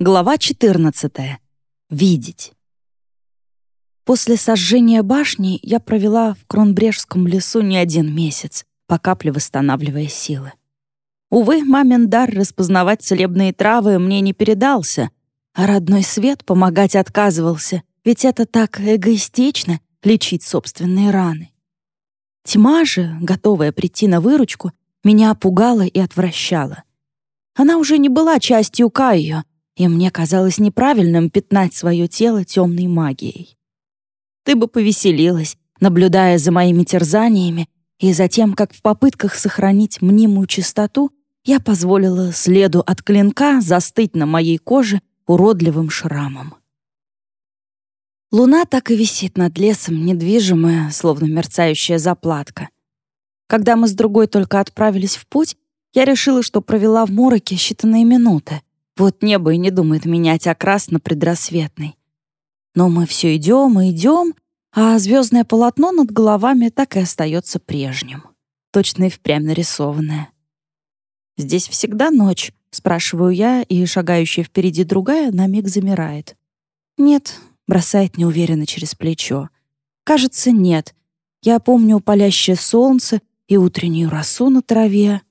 Глава 14. Видеть. После сожжения башни я провела в Кронбрежском лесу не один месяц, по капле восстанавливая силы. Увы, мамин дар распознавать целебные травы мне не передался, а родной свет помогать отказывался, ведь это так эгоистично — лечить собственные раны. Тьма же, готовая прийти на выручку, меня пугала и отвращала. Она уже не была частью Кайо, и мне казалось неправильным пятнать свое тело темной магией. Ты бы повеселилась, наблюдая за моими терзаниями, и за тем, как в попытках сохранить мнимую чистоту я позволила следу от клинка застыть на моей коже уродливым шрамом. Луна так и висит над лесом, недвижимая, словно мерцающая заплатка. Когда мы с другой только отправились в путь, я решила, что провела в мороке считанные минуты, вот небо и не думает менять окрас на предрассветный. Но мы все идем и идем, а звездное полотно над головами так и остается прежним. Точно и впрямь нарисованное. «Здесь всегда ночь?» — спрашиваю я, и шагающая впереди другая на миг замирает. «Нет», — бросает неуверенно через плечо. «Кажется, нет. Я помню палящее солнце и утреннюю росу на траве.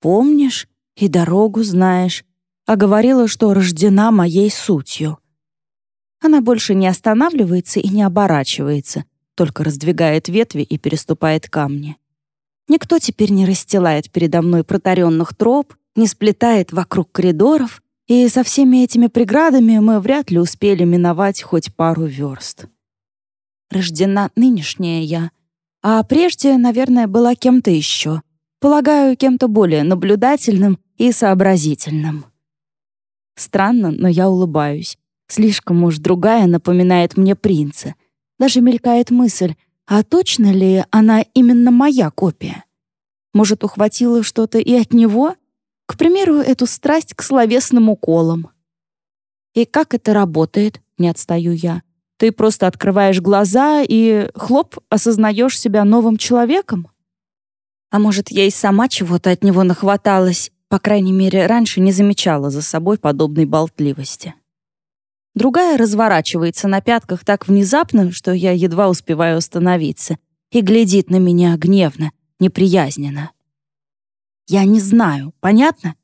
Помнишь и дорогу знаешь, а говорила, что рождена моей сутью. Она больше не останавливается и не оборачивается, только раздвигает ветви и переступает камни. Никто теперь не расстилает передо мной протаренных троп, не сплетает вокруг коридоров, и со всеми этими преградами мы вряд ли успели миновать хоть пару верст. Рождена нынешняя я, а прежде, наверное, была кем-то еще. Полагаю, кем-то более наблюдательным и сообразительным. Странно, но я улыбаюсь. Слишком уж другая напоминает мне принца. Даже мелькает мысль, а точно ли она именно моя копия? Может, ухватила что-то и от него? К примеру, эту страсть к словесным уколам. И как это работает, не отстаю я. Ты просто открываешь глаза и, хлоп, осознаешь себя новым человеком? А может, я и сама чего-то от него нахваталась, по крайней мере, раньше не замечала за собой подобной болтливости. Другая разворачивается на пятках так внезапно, что я едва успеваю остановиться, и глядит на меня гневно, неприязненно. Я не знаю, понятно?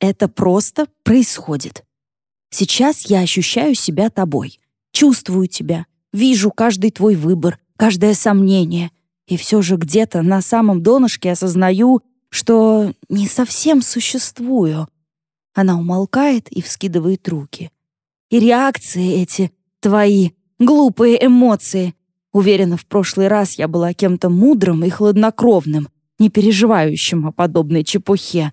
Это просто происходит. Сейчас я ощущаю себя тобой, чувствую тебя, вижу каждый твой выбор, каждое сомнение, и все же где-то на самом донышке осознаю, что не совсем существую. Она умолкает и вскидывает руки. И реакции эти, твои, глупые эмоции. Уверена, в прошлый раз я была кем-то мудрым и хладнокровным, не переживающим о подобной чепухе.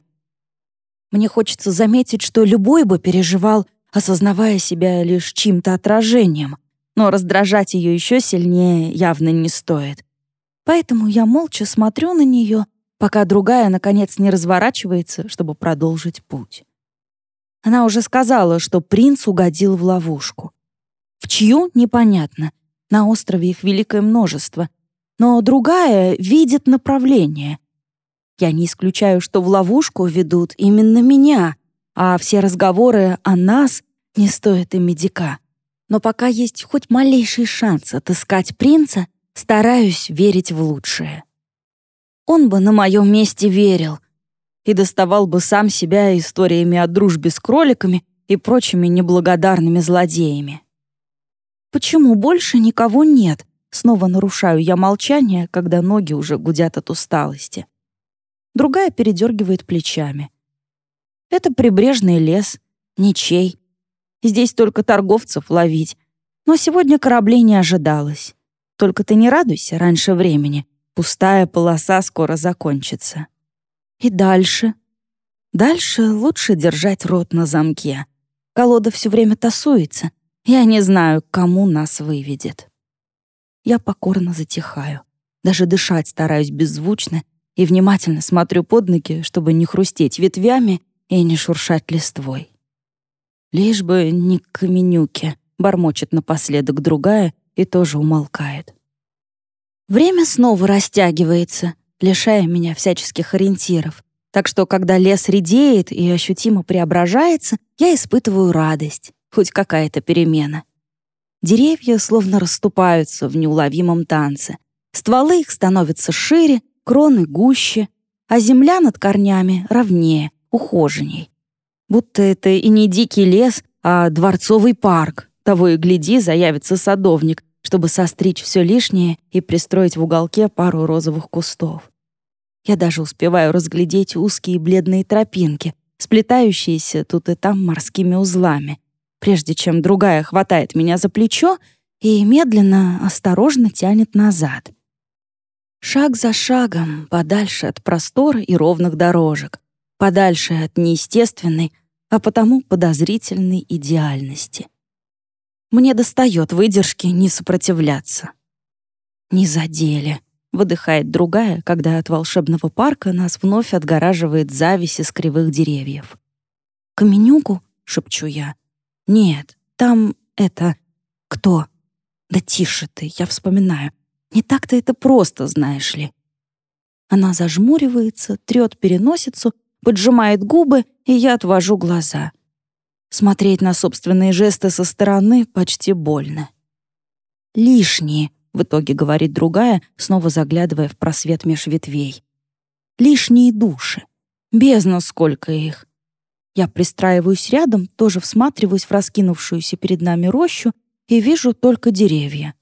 Мне хочется заметить, что любой бы переживал, осознавая себя лишь чьим-то отражением, но раздражать ее еще сильнее явно не стоит. Поэтому я молча смотрю на нее — пока другая, наконец, не разворачивается, чтобы продолжить путь. Она уже сказала, что принц угодил в ловушку. В чью — непонятно. На острове их великое множество. Но другая видит направление. Я не исключаю, что в ловушку ведут именно меня, а все разговоры о нас не стоят и медика. Но пока есть хоть малейший шанс отыскать принца, стараюсь верить в лучшее. Он бы на моем месте верил и доставал бы сам себя историями о дружбе с кроликами и прочими неблагодарными злодеями. Почему больше никого нет? Снова нарушаю я молчание, когда ноги уже гудят от усталости. Другая передергивает плечами. Это прибрежный лес, ничей. Здесь только торговцев ловить. Но сегодня кораблей не ожидалось. Только ты не радуйся раньше времени. Пустая полоса скоро закончится. И дальше? Дальше лучше держать рот на замке. Колода все время тасуется. Я не знаю, кому нас выведет. Я покорно затихаю. Даже дышать стараюсь беззвучно и внимательно смотрю под ноги, чтобы не хрустеть ветвями и не шуршать листвой. Лишь бы не к каменюке, бормочет напоследок другая и тоже умолкает. Время снова растягивается, лишая меня всяческих ориентиров. Так что, когда лес редеет и ощутимо преображается, я испытываю радость, хоть какая-то перемена. Деревья словно расступаются в неуловимом танце. Стволы их становятся шире, кроны гуще, а земля над корнями ровнее, ухоженней. Будто это и не дикий лес, а дворцовый парк. Того и гляди, заявится садовник, чтобы состричь все лишнее и пристроить в уголке пару розовых кустов. Я даже успеваю разглядеть узкие бледные тропинки, сплетающиеся тут и там морскими узлами, прежде чем другая хватает меня за плечо и медленно, осторожно тянет назад. Шаг за шагом, подальше от простора и ровных дорожек, подальше от неестественной, а потому подозрительной идеальности. Мне достает выдержки не сопротивляться. «Не задели», — выдыхает другая, когда от волшебного парка нас вновь отгораживает зависть из кривых деревьев. «Каменюку?» — шепчу я. «Нет, там это... Кто?» «Да тише ты, я вспоминаю. Не так-то это просто, знаешь ли». Она зажмуривается, трёт переносицу, поджимает губы, и я отвожу глаза. Смотреть на собственные жесты со стороны почти больно. «Лишние», — в итоге говорит другая, снова заглядывая в просвет меж ветвей. «Лишние души. Бездна сколько их. Я пристраиваюсь рядом, тоже всматриваюсь в раскинувшуюся перед нами рощу и вижу только деревья.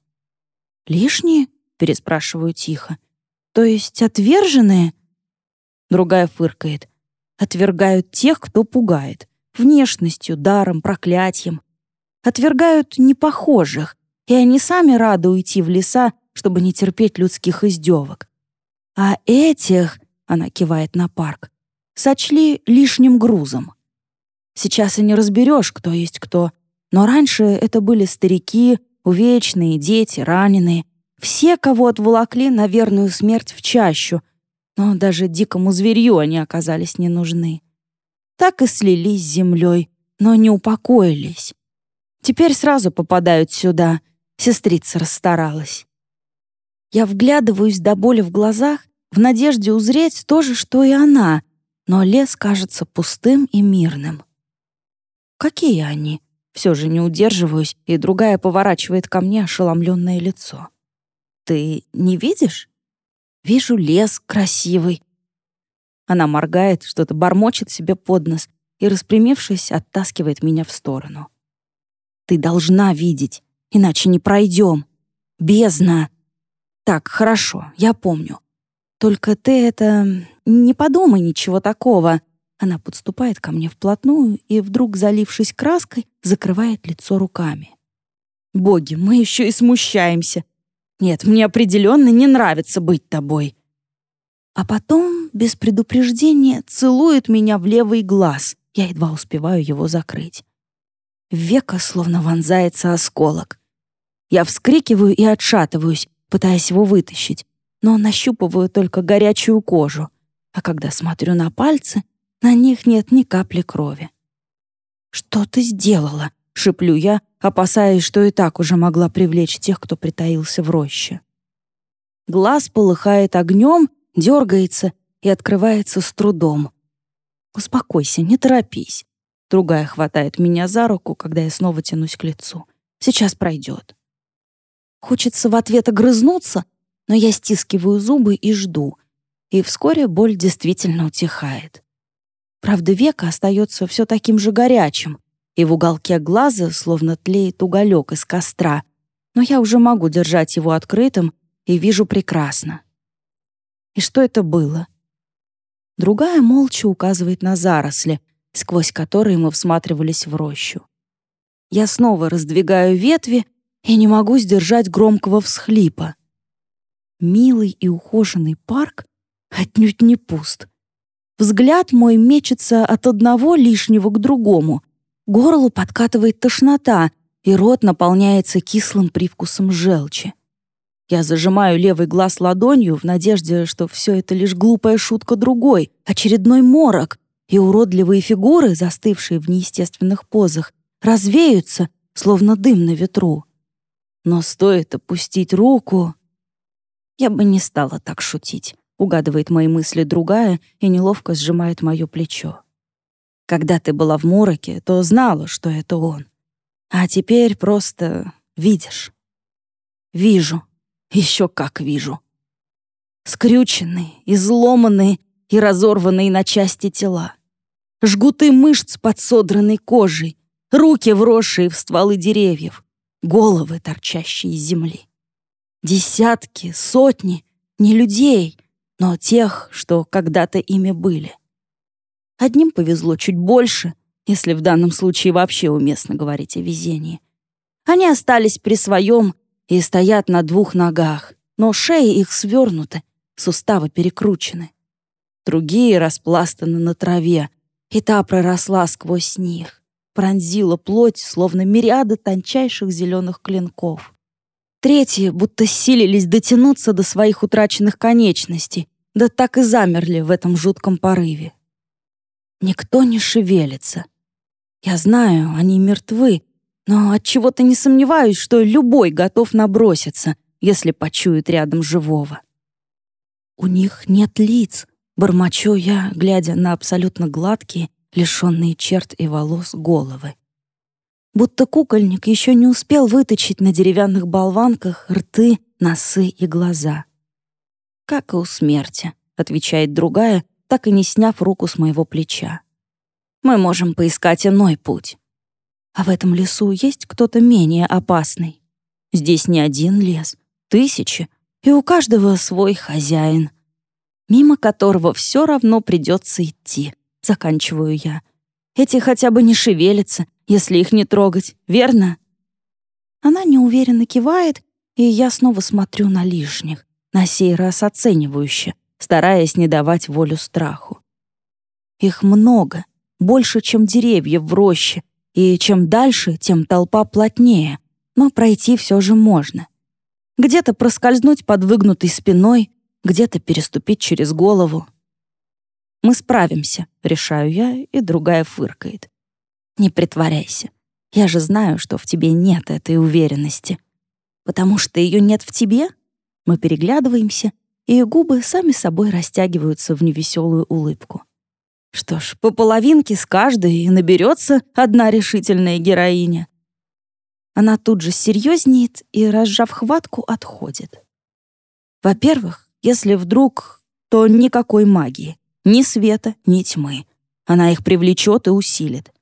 «Лишние?» — переспрашиваю тихо. «То есть отверженные?» Другая фыркает. «Отвергают тех, кто пугает. Внешностью, даром, проклятием. Отвергают непохожих, и они сами рады уйти в леса, чтобы не терпеть людских издевок. А этих, — она кивает на парк, — сочли лишним грузом. Сейчас и не разберешь, кто есть кто. Но раньше это были старики, увечные, дети, раненые. Все, кого отволокли на верную смерть в чащу. Но даже дикому зверью они оказались не нужны. Так и слились с землей, но не упокоились. Теперь сразу попадают сюда. Сестрица расстаралась. Я вглядываюсь до боли в глазах, в надежде узреть то же, что и она, но лес кажется пустым и мирным. Какие они? Все же не удерживаюсь, и другая поворачивает ко мне ошеломленное лицо. Ты не видишь? Вижу лес красивый. Она моргает, что-то бормочет себе под нос и, распрямившись, оттаскивает меня в сторону. Ты должна видеть, иначе не пройдем. Бездна. Так, хорошо, я помню. Только ты это... Не подумай ничего такого. Она подступает ко мне вплотную и, вдруг залившись краской, закрывает лицо руками. «Боги, мы еще и смущаемся. Нет, мне определенно не нравится быть тобой». А потом, без предупреждения, целует меня в левый глаз. Я едва успеваю его закрыть. В века словно вонзается осколок. Я вскрикиваю и отшатываюсь, пытаясь его вытащить, но нащупываю только горячую кожу. А когда смотрю на пальцы — на них нет ни капли крови. «Что ты сделала?» — шеплю я, опасаясь, что и так уже могла привлечь тех, кто притаился в роще. Глаз полыхает огнем, дергается и открывается с трудом. «Успокойся, не торопись». Другая хватает меня за руку, когда я снова тянусь к лицу. «Сейчас пройдет». Хочется в ответ огрызнуться, но я стискиваю зубы и жду. И вскоре боль действительно утихает. Правда, века остается все таким же горячим, и в уголке глаза словно тлеет уголек из костра, но я уже могу держать его открытым и вижу прекрасно. И что это было? Другая молча указывает на заросли, сквозь которые мы всматривались в рощу. Я снова раздвигаю ветви и не могу сдержать громкого всхлипа. Милый и ухоженный парк отнюдь не пуст — Взгляд мой мечется от одного лишнего к другому. Горлу подкатывает тошнота, и рот наполняется кислым привкусом желчи. Я зажимаю левый глаз ладонью в надежде, что все это лишь глупая шутка другой, очередной морок, и уродливые фигуры, застывшие в неестественных позах, развеются, словно дым на ветру. Но стоит опустить руку... Я бы не стала так шутить. Угадывает мои мысли другая и неловко сжимает мое плечо. Когда ты была в мороке, то знала, что это он. А теперь просто видишь. Вижу. Еще как вижу. Скрюченные, изломанные и разорванные на части тела. Жгуты мышц под содранной кожей, руки, вросшие в стволы деревьев, головы, торчащие из земли. Десятки, сотни, не людей, но тех, что когда-то ими были. Одним повезло чуть больше, если в данном случае вообще уместно говорить о везении. Они остались при своем и стоят на двух ногах, но шеи их свернуты, суставы перекручены. Другие распластаны на траве, и та проросла сквозь них, пронзила плоть, словно мириады тончайших зеленых клинков. Третьи будто силились дотянуться до своих утраченных конечностей, да так и замерли в этом жутком порыве. Никто не шевелится. Я знаю, они мертвы, но от чего то не сомневаюсь, что любой готов наброситься, если почует рядом живого. У них нет лиц, бормочу я, глядя на абсолютно гладкие, лишенные черт и волос головы. Будто кукольник еще не успел выточить на деревянных болванках рты, носы и глаза. «Как и у смерти», — отвечает другая, так и не сняв руку с моего плеча. «Мы можем поискать иной путь». А в этом лесу есть кто-то менее опасный. Здесь не один лес, тысячи, и у каждого свой хозяин, мимо которого все равно придется идти, заканчиваю я. Эти хотя бы не шевелятся, если их не трогать, верно? Она неуверенно кивает, и я снова смотрю на лишних, на сей раз оценивающе, стараясь не давать волю страху. Их много, больше, чем деревьев в роще, и чем дальше, тем толпа плотнее, но пройти все же можно. Где-то проскользнуть под выгнутой спиной, где-то переступить через голову. «Мы справимся», — решаю я, и другая фыркает. «Не притворяйся. Я же знаю, что в тебе нет этой уверенности. Потому что ее нет в тебе?» Мы переглядываемся, и губы сами собой растягиваются в невеселую улыбку. Что ж, по половинке с каждой и наберется одна решительная героиня. Она тут же серьезнеет и, разжав хватку, отходит. Во-первых, если вдруг, то никакой магии. Ни света, ни тьмы. Она их привлечет и усилит.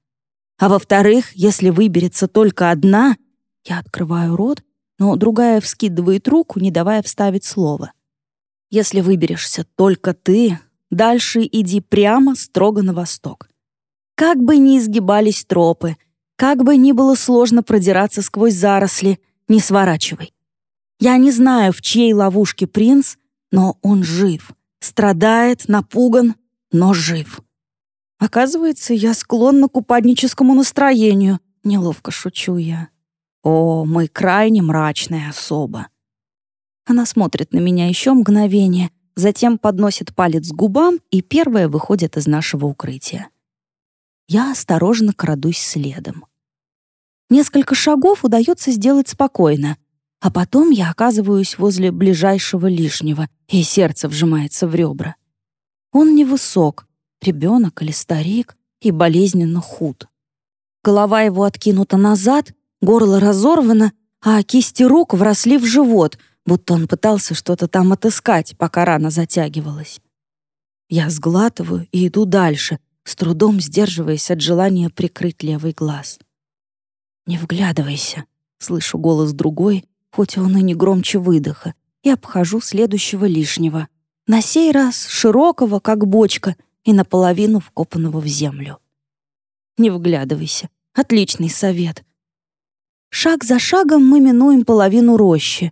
А во-вторых, если выберется только одна, я открываю рот, но другая вскидывает руку, не давая вставить слово. Если выберешься только ты, Дальше иди прямо, строго на восток. Как бы ни изгибались тропы, как бы ни было сложно продираться сквозь заросли, не сворачивай. Я не знаю, в чьей ловушке принц, но он жив. Страдает, напуган, но жив. Оказывается, я склонна к упадническому настроению. Неловко шучу я. О, мы крайне мрачная особа. Она смотрит на меня еще мгновение — затем подносит палец к губам и первая выходит из нашего укрытия. Я осторожно крадусь следом. Несколько шагов удается сделать спокойно, а потом я оказываюсь возле ближайшего лишнего, и сердце вжимается в ребра. Он невысок, ребенок или старик, и болезненно худ. Голова его откинута назад, горло разорвано, а кисти рук вросли в живот — будто он пытался что-то там отыскать, пока рана затягивалась. Я сглатываю и иду дальше, с трудом сдерживаясь от желания прикрыть левый глаз. «Не вглядывайся», — слышу голос другой, хоть он и не громче выдоха, и обхожу следующего лишнего, на сей раз широкого, как бочка, и наполовину вкопанного в землю. «Не вглядывайся. Отличный совет». Шаг за шагом мы минуем половину рощи,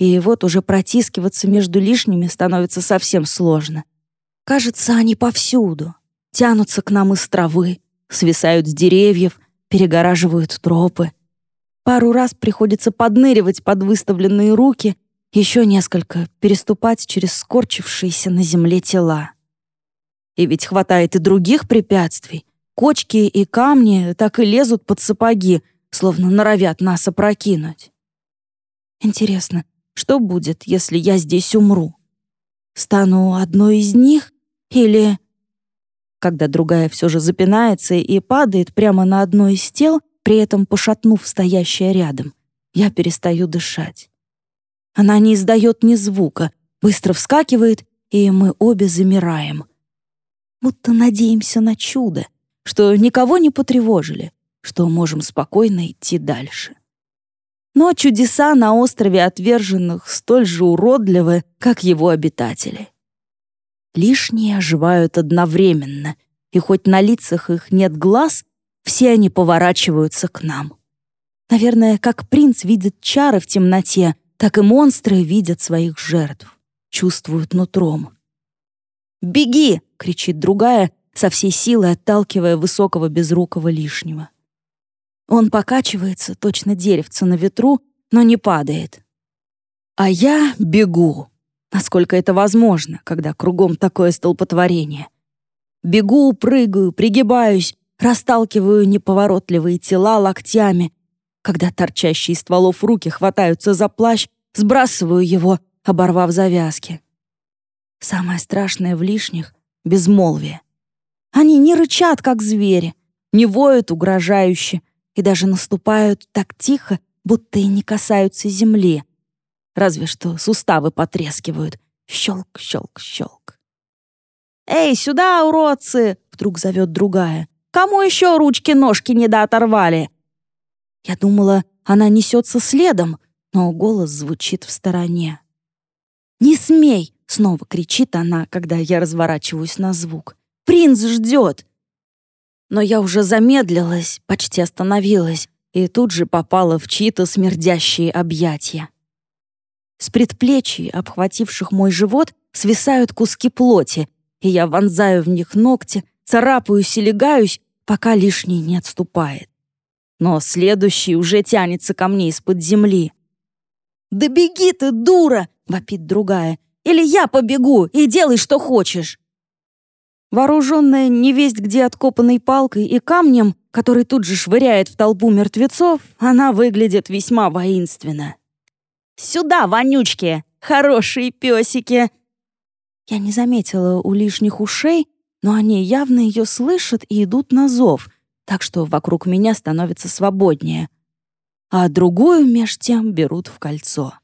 и вот уже протискиваться между лишними становится совсем сложно. Кажется, они повсюду. Тянутся к нам из травы, свисают с деревьев, перегораживают тропы. Пару раз приходится подныривать под выставленные руки, еще несколько — переступать через скорчившиеся на земле тела. И ведь хватает и других препятствий. Кочки и камни так и лезут под сапоги, словно норовят нас опрокинуть. Интересно, что будет, если я здесь умру? Стану одной из них или... когда другая все же запинается и падает прямо на одно из тел, при этом пошатнув стоящее рядом. Я перестаю дышать. Она не издает ни звука, быстро вскакивает, и мы обе замираем. Будто надеемся на чудо, что никого не потревожили, что можем спокойно идти дальше. Но чудеса на острове отверженных столь же уродливы, как его обитатели. Лишние оживают одновременно, и хоть на лицах их нет глаз, все они поворачиваются к нам. Наверное, как принц видит чары в темноте, так и монстры видят своих жертв, чувствуют нутром. «Беги!» — кричит другая, со всей силы отталкивая высокого безрукого лишнего. Он покачивается, точно деревце на ветру, но не падает. А я бегу, насколько это возможно, когда кругом такое столпотворение. Бегу, прыгаю, пригибаюсь, расталкиваю неповоротливые тела локтями, когда торчащие из стволов руки хватаются за плащ, сбрасываю его, оборвав завязки. Самое страшное в лишних — безмолвие. Они не рычат, как звери, не воют угрожающе и даже наступают так тихо, будто и не касаются земли. Разве что суставы потрескивают. Щелк, щелк, щелк. «Эй, сюда, уродцы!» — вдруг зовет другая. «Кому еще ручки-ножки не оторвали?» Я думала, она несется следом, но голос звучит в стороне. «Не смей!» — снова кричит она, когда я разворачиваюсь на звук. «Принц ждет!» Но я уже замедлилась, почти остановилась, и тут же попала в чьи-то смердящие объятия. С предплечий, обхвативших мой живот, свисают куски плоти, и я вонзаю в них ногти, царапаюсь и легаюсь, пока лишний не отступает но следующий уже тянется ко мне из-под земли. «Да беги ты, дура!» — вопит другая. «Или я побегу и делай, что хочешь!» Вооруженная невесть где откопанной палкой и камнем, который тут же швыряет в толпу мертвецов, она выглядит весьма воинственно. «Сюда, вонючки! Хорошие песики!» Я не заметила у лишних ушей, но они явно ее слышат и идут на зов — так что вокруг меня становится свободнее, а другую меж тем берут в кольцо.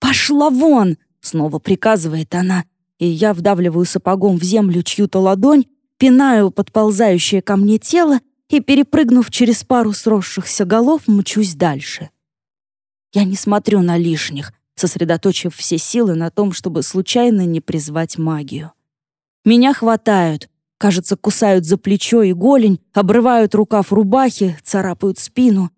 «Пошла вон!» — снова приказывает она, и я вдавливаю сапогом в землю чью-то ладонь, пинаю подползающее ко мне тело и, перепрыгнув через пару сросшихся голов, мчусь дальше. Я не смотрю на лишних, сосредоточив все силы на том, чтобы случайно не призвать магию. Меня хватают, Кажется, кусают за плечо и голень, обрывают рукав рубахи, царапают спину.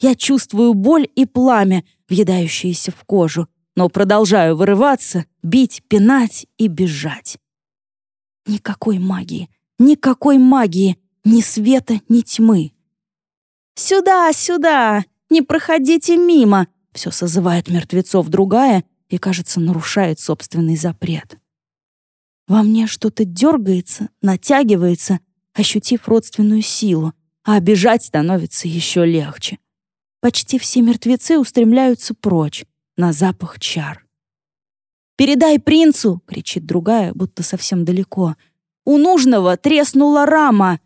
Я чувствую боль и пламя, въедающиеся в кожу, но продолжаю вырываться, бить, пинать и бежать. Никакой магии, никакой магии, ни света, ни тьмы. «Сюда, сюда! Не проходите мимо!» Все созывает мертвецов другая и, кажется, нарушает собственный запрет. Во мне что-то дергается, натягивается, ощутив родственную силу, а бежать становится еще легче. Почти все мертвецы устремляются прочь, на запах чар. «Передай принцу!» — кричит другая, будто совсем далеко. «У нужного треснула рама!»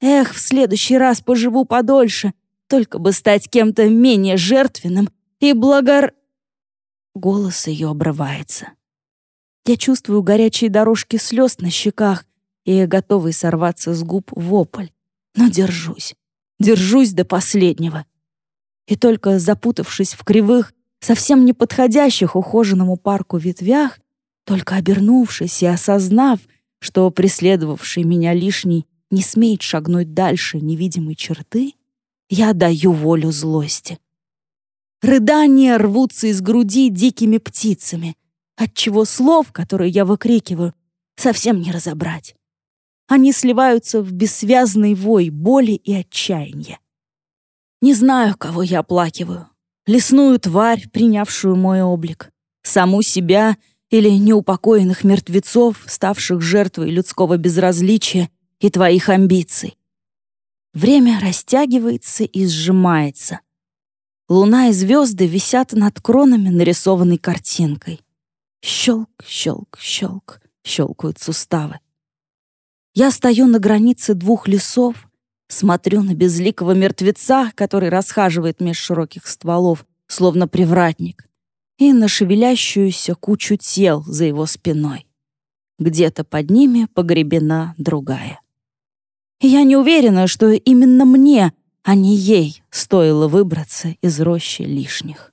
«Эх, в следующий раз поживу подольше, только бы стать кем-то менее жертвенным и благор...» Голос ее обрывается. Я чувствую горячие дорожки слез на щеках и готовый сорваться с губ вопль. Но держусь. Держусь до последнего. И только запутавшись в кривых, совсем не подходящих ухоженному парку ветвях, только обернувшись и осознав, что преследовавший меня лишний не смеет шагнуть дальше невидимой черты, я даю волю злости. Рыдания рвутся из груди дикими птицами — отчего слов, которые я выкрикиваю, совсем не разобрать. Они сливаются в бессвязный вой боли и отчаяния. Не знаю, кого я оплакиваю. Лесную тварь, принявшую мой облик. Саму себя или неупокоенных мертвецов, ставших жертвой людского безразличия и твоих амбиций. Время растягивается и сжимается. Луна и звезды висят над кронами нарисованной картинкой. Щелк, щелк, щелк, щелкают суставы. Я стою на границе двух лесов, смотрю на безликого мертвеца, который расхаживает меж широких стволов, словно привратник, и на шевелящуюся кучу тел за его спиной. Где-то под ними погребена другая. Я не уверена, что именно мне, а не ей, стоило выбраться из рощи лишних.